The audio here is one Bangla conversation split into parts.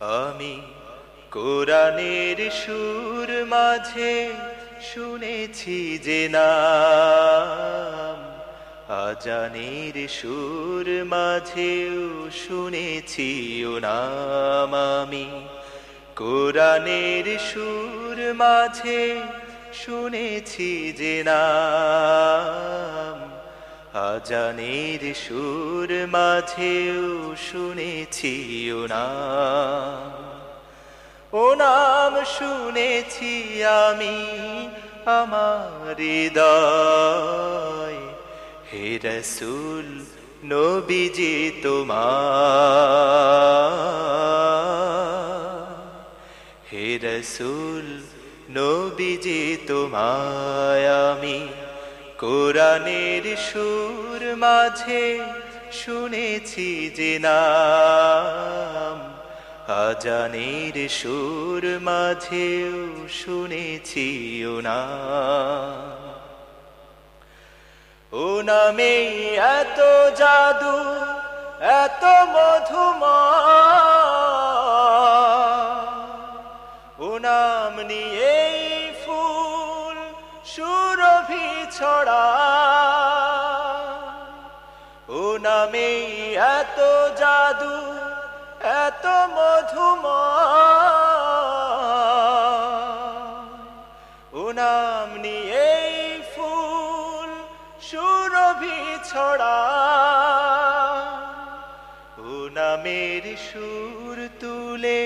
আমি কোরআনের সুর মাঝে শুনেছি যে নাম। আজানের সুর মাঝেও শুনেছি ও নাম আমি। কোরআনের সুর মাঝে শুনেছি যে নাম। আজানের সুর মাঝেও শুনেছি নাম ও নাম শুনেছি আমি আমার হে রসুল, নবীজি তোমার। হে রসুল, নবীজি তোমায় আমি কোরআনের সুর মাঝে শুনেছি যে নাম। আজানের সুর মাঝেও শুনেছি ও না ও নামে এত জাদু, এত মধুমা ও নাম নিয়ে ছড়া। ও নামে এত জাদু, এত মধুম ও নাম নিয়ে ফুল সুরভি ছড়া। ও নামের সুর তুলে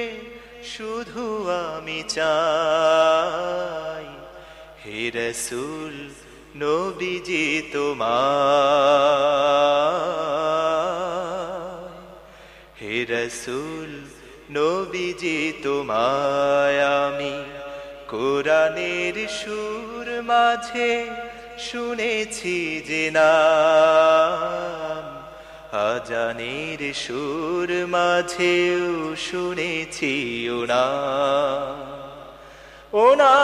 শুধু আমি চাই। হে রসুল নবীজি তোমার হে রসুল, নবীজি তোমায় আমি কোরআনের সুর মাঝে শুনেছি যে নাম। আজানের সুর মাঝেও শুনেছি ও নাম। ও নাম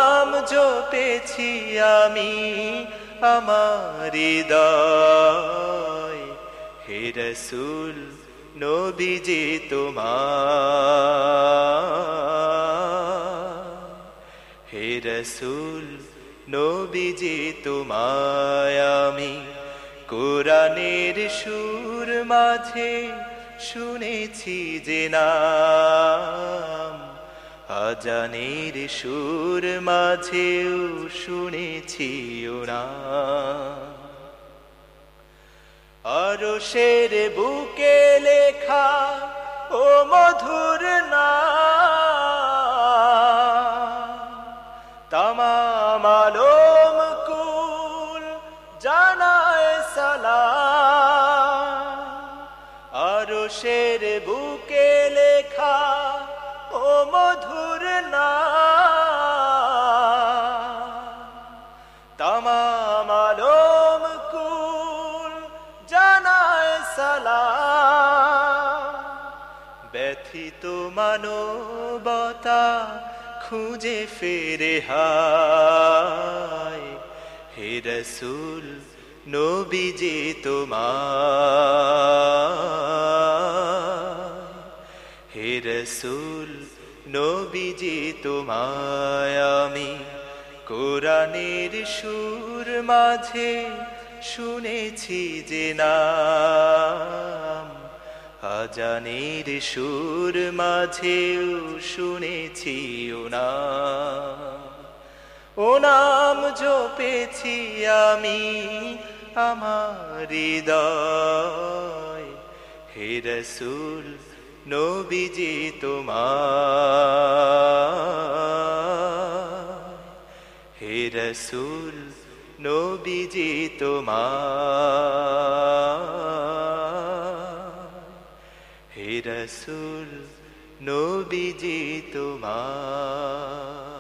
জপেছি আমি আমার হৃদয়। হে রসুল, নবীজি তোমার। হে রসুল, নবীজি তোমায় আমি কোরআনের সুর মাঝে শুনেছি যে নাম আজানের সুর মাঝেও শুনেছি নাম আরও বুকে লেখা ও মধুর না তামাম আলম কুল জানায় সালাম। আরও শের ব্যথিত মানবতা খুঁজে ফেরে হায়। হে রসুল, নবীজি তোমার হে রসুল, নবীজি তোমায় আমি কোরআনের সুর মাঝে শুনেছি যে নাম আজানের সুর মাঝেও শুনেছি ও নাম ও নাম জপেছি আমি আমার হে রসুল নবীজি তোমার হে রসুল নবীজি তোমার রসুল নবীজি তোমার।